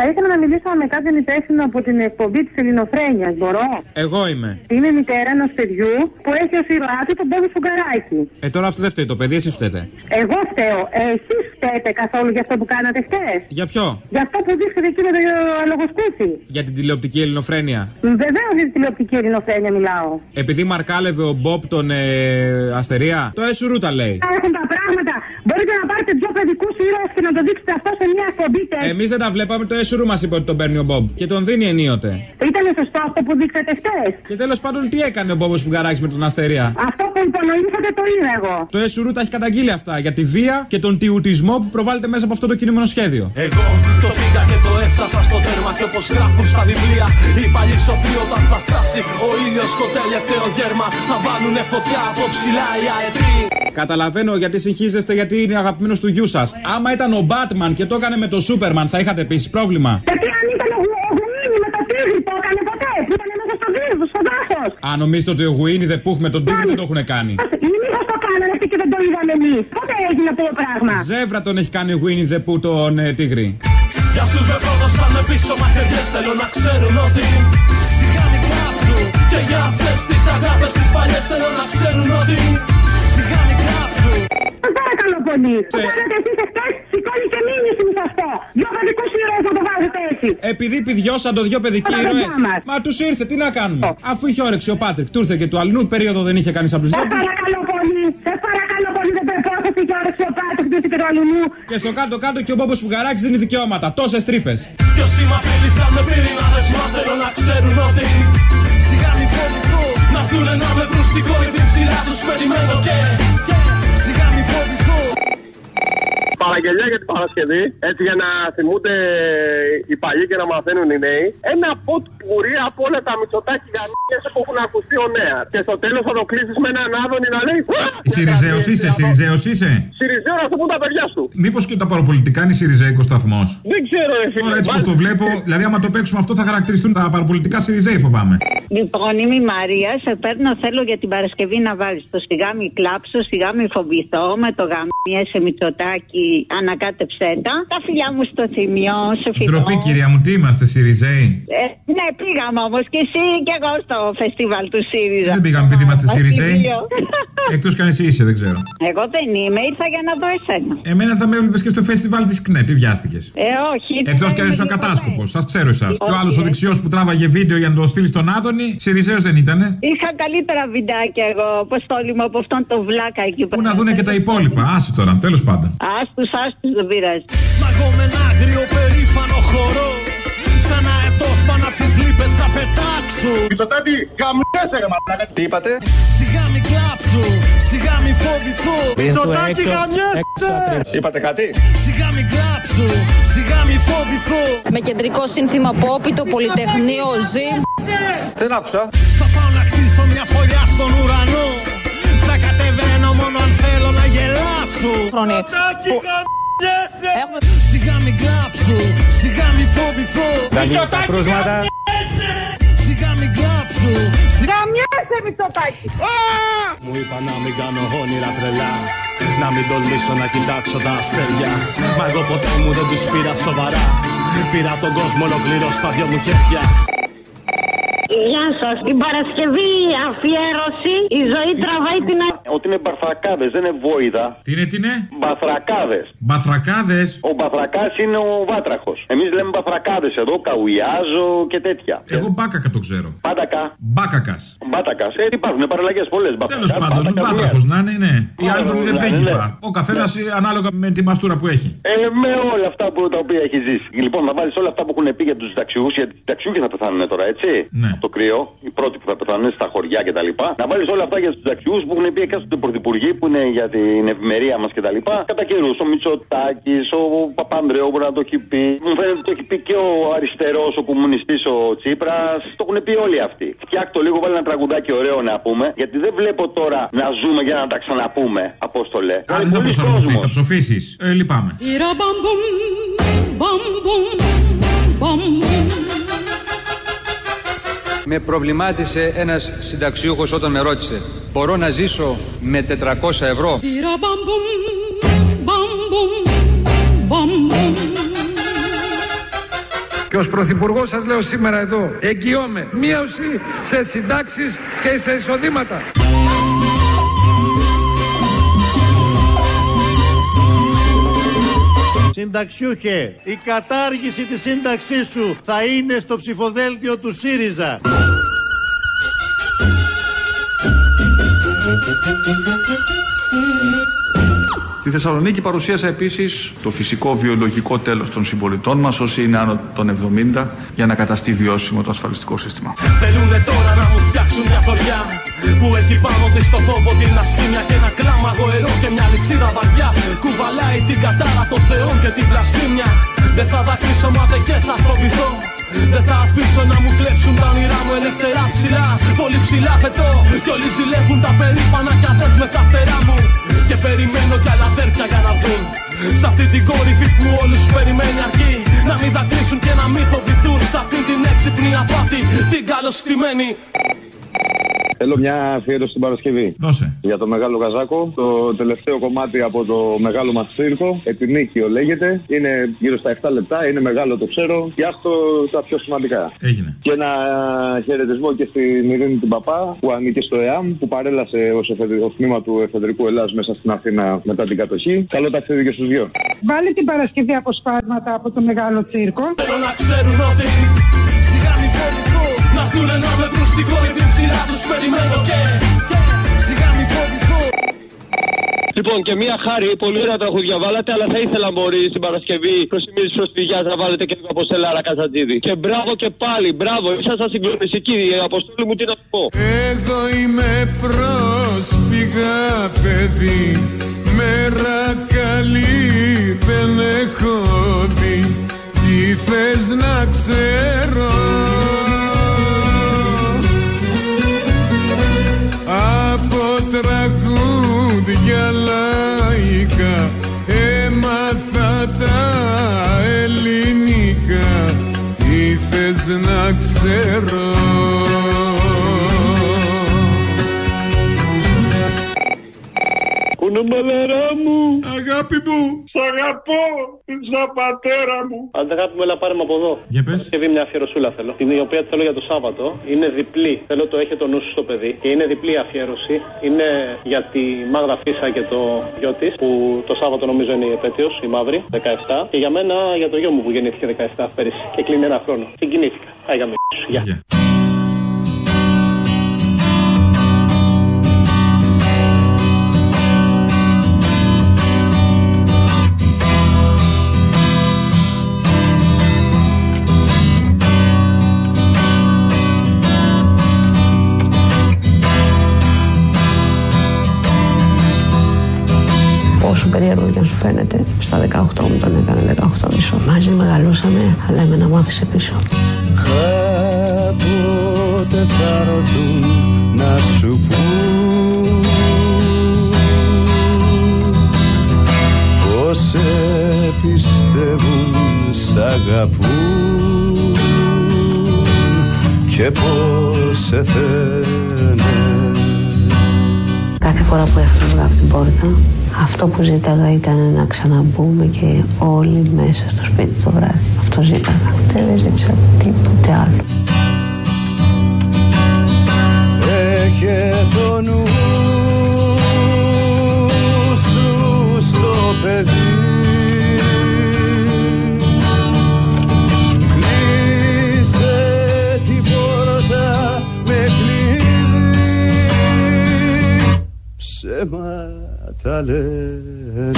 Θα ήθελα να μιλήσω με κάποιον υπεύθυνο από την εκπομπή της Ελληνοφρένειας. Μπορώ; Εγώ είμαι. Είμαι μητέρα ενός παιδιού που έχει ως ήρωά του τον Πόβι Φουγκαράκη. Ε, τώρα αυτό δεν φταίει το παιδί, εσεί φταίτε. Εγώ φταίω. Ε, Εσείς φταίτε καθόλου για αυτό που κάνατε χτε. Για ποιο; Για αυτό που δείξατε εκεί με το αλογοσκούφι. Για την τηλεοπτική ελληνοφρένεια. Βεβαίως για την τηλεοπτική ελληνοφρένεια μιλάω. Επειδή μαρκάλευε ο Μπόπ τον ε, Αστερία, το Έσουρου τα λέει. Έχουν τα πράγματα. Μπορείτε να πάρετε δύο παιδικούς ήρωες και να το δείξετε αυτό σε μια εκπομπή. τε- Εμείς δεν τα βλέπαμε, το Έσουρου μας είπε ότι τον παίρνει ο Μπομπ και τον δίνει ενίοτε. Ήταν σωστό αυτό που δείξατε χτε. Και τέλος πάντων, τι έκανε ο Μπόμπο Φουγγαράκης με τον Αστερία; Αυτό που υπονοήσατε το είδα εγώ. Το Έσουρου τα έχει καταγγείλει αυτά για τη βία και τον τιουτισμό που προβάλλεται μέσα από αυτό το κινούμενο σχέδιο. Εγώ το πήγα και το έφτασα στο τέρμα και όπως γράφουν στα βιβλία Οι παλιοί σοφοί όταν θα φτάσει ο ήλιος στο τελευταίο γέρμα Θα βάλουνε φωτιά από ψηλά οι αετοί Καταλαβαίνω γιατί συγχύζεστε γιατί είναι αγαπημένος του γιού σας. Άμα ήταν ο Μπάτμαν και το έκανε με το Σούπερμαν, θα είχατε επίση πρόβλημα. Γιατί αν ήταν ο Γουίνι με το τίγρη το έκανε ποτέ. Που ήταν μέσα στο δίσκο, στο δάσο. Αν νομίζετε ότι ο Γουίνι δεν πούχ με τον Τίγρη δεν το έχουν κάνει. Ή μήπως το κάνανε γιατί και δεν το είδαμε εμείς. Πότε έγινε αυτό το πράγμα; Ζεύρα τον έχει κάνει ο Winnie the Pooh τον ε, τίγρη. Για αυτούς με πρόδωσαν με πίσω μαχαιριές θέλω να ξέρουν ότι Σιγάνι κλάψου Και για αυτές τις αγάπες τις παλιές θέλω να ξέρουν ότι Σιγάνι κλάψου Σας παρακαλώ πολύ. Το κάνατε εσείς εχθές, σηκώνει και μήνυση με αυτό. Δυο παιδικούς ήρωες να το βάζετε έτσι. Επειδή πηδιώσαν το δυο παιδικοί Τα παιδιά ήρωες. μας. Μα τους ήρθε, τι να κάνουμε. Αφού είχε όρεξη ο Πάτρικ, του ήρθε και του αλλού περίοδο δεν είχε κανεί από τους Σε δυο. παρακαλώ πολύ. Σε παρακαλώ πολύ δεν το υπόθεση και όρεξη ο Πάτρικ του και του αλλού. Και στο κάτω-κάτω και ο Μπόμπος Φουγαράκη δίνει δικαιώματα. Τόσες τρύπες. Κι όσοι μ' απείλησαν με πυρηνάδες μα θέλω να ξέρουν ότι Σιγάνι φοβηθώ Να έρθουνε να με βρουν στην κόρη την ψηλά τους περιμένω και Παραγγελιά για την Παρασκευή, έτσι για να θυμούνται οι παλιοί και να μαθαίνουν οι νέοι. Ένα ποτ πουρί από όλα τα μυτσοτάκι γαμιές που έχουν ακουστεί ο νέα. Και στο τέλος θα το κλείσεις με έναν άδωνη να λέει «Α!» Σιριζέος είσαι, Σιριζέος είσαι; Σιριζέο να το πούν τα παιδιά σου. Μήπως και τα παραπολιτικά είναι Σιριζέικο σταθμό. Δεν ξέρω, ρε φίλε. Τώρα έτσι όπως το βλέπω, δηλαδή άμα το παίξουμε αυτό θα χαρακτηριστούν τα παραπολιτικά Σιριζέοι φοβάμαι. Λοιπόν, είμαι η Μαρία. Σε παίρνω, θέλω για την Παρασκευή να βάλεις το σιγά μη κλάψω, σιγά μη φοβηθώ με το γαμιέ σε μυτσοτάκι, ανακάτεψέ τα. Τα φιλιά μου στο θυμιό, σε φιλό. Ντροπή κυρία μου, τι είμαστε Σιριζέοι; Ε, ναι, πήγαμε όμως και εσύ και εγώ στο φεστιβάλ του ΣΥΡΙΖΑ. Δεν πήγαμε επειδή είμαστε Στο Σιριζέοι. Σιριζέο. Εκτός κι αν εσύ είσαι, δεν ξέρω. Εγώ δεν είμαι, ήρθα για να δω εσένα. Εμένα θα με έβλεπες και στο φεστιβάλ της ΚΝΕ, τι βιάστηκες. Ε, όχι. Εκτός δεν κι αν είμαι είσαι ο τίποτα. κατάσκοπος, σας ξέρω εσάς. Και ο Όχι, άλλο ο ε. δεξιός που τράβαγε βίντεο για να το στείλει στον Άδωνη, Σιριζέος δεν ήτανε. Είχα καλύτερα βιντεάκια εγώ, αποστόλη μου από αυτόν τον βλάκα εκεί Πού να δούνε και τα υπόλοιπα. Άσε τώρα, τέλος πάντων. Άστου, άστου, δεν πειράζει. Μα εγώ με ένα άγριο περήφανο χορό Σαν αετός πάνω απ' τις λύπες θα πετάξω Μητσοτάτη, γαμνέσαι ρε μαλάκα. Τι είπατε; Σιγά μη κλάψω, σιγά μη φοβηθώ Μητσοτάτη, γαμνέσαι. Είπατε κάτι; Σιγά μη κλάψω, σιγά μη φοβηθώ Με κεντρικό σύνθημα Πόπι, το Πολυτεχνείο ζει. Δεν άκουσα. Θα πάω να χτίσω μια φωλιά στον ουρανό γελάσω Μητσοτάκη, γαμνέσαι Σιγά μη κλάψω, σιγά μη φοβηθώ. Τα κρούσματα. Σιγά μη κλάψω, σιγά Γαμιέσαι Μητσοτάκη. Μου είπα να μην κάνω όνειρα τρελά Να μην τολμήσω να κοιτάξω τα αστέρια. Μα εγώ ποτέ μου δεν τους πήρα σοβαρά. Πήρα τον κόσμο ολοκληρώ στα δυο μου χέρια. Γεια σας. Την Παρασκευή αφιέρωση η ζωή τραβάει την α... Ότι είναι μπαθρακάδες, δεν είναι βόηδα. Τι είναι, τι είναι; Μπαθρακάδες. Μπαθρακάδες. Ο μπαθρακάς είναι ο βάτραχος. Εμείς λέμε μπαθρακάδες εδώ, καουιάζο και τέτοια. Εγώ μπάκακα το ξέρω. Πάντακα. Μπάκακας. Μπάτακας. Ε, υπάρχουν παραλλαγές πολλές. Τέλος πάντων, βάτραχος να είναι, ναι. Οι άλλοι τον είναι ναι, πρίγκιπα. ναι. Ο καθένας ανάλογα με τη μαστούρα που έχει. Ε, με όλα αυτά που, τα οποία έχει ζήσει. Λοιπόν, να βάλεις όλα αυτά που έχουν πει για τους συνταξιούχους, γιατί οι συνταξιούχοι θα πεθάνουν τώρα, έτσι. Ναι. Το κρύο, οι πρώτοι που θα πεθάνουν στα χωριά κτλ. Να βάλεις όλα αυτά για τους συνταξιούχους που έχουν πει εκάστοτε πρωθυπουργοί που είναι για την ευημερία μας κτλ. Κατά καιρούς, ο Μητσοτάκης, ο Παπανδρέου μπορεί να το έχει πει. Μου φαίνεται ότι το έχει πει και ο αριστερός, ο κομμουνιστή, ο Τσίπρας. Το έχουν πει όλοι αυτοί. Φτιάκτο λίγο, βάλει ένα τραγουδάκι ωραίο να πούμε. Γιατί δεν βλέπω τώρα να ζούμε για να τα ξαναπούμε, Απόστολε. Α, δεν θα προσαρμοστεί, θα ψοφήσεις. Ε, λυπάμαι. Με προβλημάτισε ένας συνταξιούχος όταν με ρώτησε Μπορώ να ζήσω με 400 ευρώ; Και ως Πρωθυπουργός σας λέω σήμερα εδώ, εγγυώμαι μείωση σε συντάξεις και σε εισοδήματα. Συνταξιούχε, η κατάργηση της σύνταξής σου θα είναι στο ψηφοδέλτιο του ΣΥΡΙΖΑ. Στη Θεσσαλονίκη παρουσίασα επίσης το φυσικό βιολογικό τέλος των συμπολιτών μας, όσοι είναι άνω των 70, για να καταστεί βιώσιμο το ασφαλιστικό σύστημα. Θέλουνε τώρα να μου φτιάξουν μια χωριά Που έχει πάνω της στο φόβο την ασχήμια Και ένα κλάμα γοερό και μια λυσίδα βαριά. Κουβαλάει την κατάρα των θεών και την πλαστήμια Δεν θα δακρύσω μάθε και θα φοβηθώ. Δεν θα αφήσω να μου κλέψουν τα όνειρά μου ελευθερά ψηλά. Πολύ ψηλά πετώ Κι όλοι ζηλεύουν τα περήφανα κι αδές με τα φτερά μου. Και περιμένω κι άλλα αδέρφια για να βγουν. Σ' αυτή την κορυφή που όλους περιμένει αρκεί. Να μην δακρύσουν και να μην φοβηθούν. Σ' αυτή την έξυπνη απάτη Την καλωστημένη Θέλω μια αφιέρωση την Παρασκευή. Δώσε. Για το μεγάλο Καζάκο. Το τελευταίο κομμάτι από το μεγάλο μας τσίρκο. Επινίκιο λέγεται. Είναι γύρω στα 7 λεπτά. Είναι μεγάλο το ξέρω. Και αυτό τα πιο σημαντικά. Έγινε. Και ένα χαιρετισμό και στην Ειρήνη την Παπά που ανήκε στο ΕΑΜ που παρέλασε ως τμήμα του εφεδρικού Ελλάδου μέσα στην Αθήνα μετά την κατοχή. Καλό ταξίδι και στους δυο. Βάλε την Παρασκευή αποσπάσματα από το μεγάλο τσίρκο. Θέλω να ξέρουν ότι σιγά μη φοβηθώ Να έρθουνε να με βρουν στην κόρη την ψηλά τους περιμένω και Σιγά μη φοβηθώ Λοιπόν, και μία χάρη, πολύ ωραία τραγούδια βάλατε, αλλά θα ήθελα μπορεί στην Παρασκευή προς τιμή τη προσφυγιά να βάλετε και λίγο από Σελάρα Καζατζίδη. Και μπράβο και πάλι, μπράβο, ήσασταν συγκλονιστικοί. Η αποστόλη μου τι να σου πω. Εγώ είμαι πρόσφυγα παιδί Μέρα καλή δεν έχω δει Τι θες να ξέρω; Από τραγούδια λαϊκά Έμαθα τα ελληνικά. Τι θες να ξέρω; Κουνουμπαλαρά μου. Αγάπη μου. Σ' αγαπώ. Σαν πατέρα μου. Αν δεν αγάπη μου, έλα πάρε με από εδώ. Για πες. Και μια αφιερωσούλα θέλω. Την οποία τη θέλω για το Σάββατο. Είναι διπλή. Θέλω το έχει το νου σου στο παιδί. Και είναι διπλή αφιέρωση. Είναι για τη Μάγδα Φίσα και το γιο της. Που το Σάββατο νομίζω είναι η επέτειος, η μαύρη, 17. Και για μένα για το γιο μου που γεννήθηκε 17 πέρυσι. Και κλείνει ένα χρόνο. Συγκινήθηκα. Άγια με σου. Γεια. Περίεργο και αν σου φαίνεται, στα 18 μου τον έκανε 18 μισό. Μαζί μεγαλώσαμε, αλλά εμένα μου άφησε πίσω. Κάποτε θα έρθουν να σου πούν Πως σε πιστεύουν, σ' αγαπούν Και πως σε θένε Κάθε φορά που έφευγα από την πόρτα, αυτό που ζήταγα ήταν να ξαναμπούμε και όλοι μέσα στο σπίτι το βράδυ. Αυτό ζήταγα. Ούτε δεν ζήτησα τίποτε άλλο. Έχε το νου σου στο παιδί Κλείσε την πόρτα με κλειδί Ψέματα λένε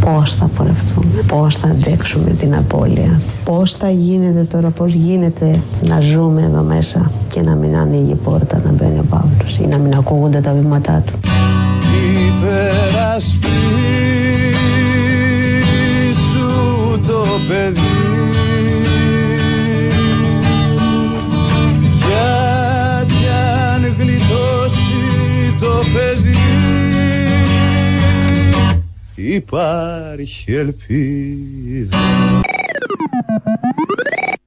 Πώς θα πορευτούμε, πώς θα αντέξουμε την απώλεια, πώς θα γίνεται τώρα, πώς γίνεται να ζούμε εδώ μέσα και να μην ανοίγει η πόρτα να μπαίνει ο Παύλος ή να μην ακούγονται τα βήματά του. υπερασπίσου το παιδί υπάρχει ελπίδα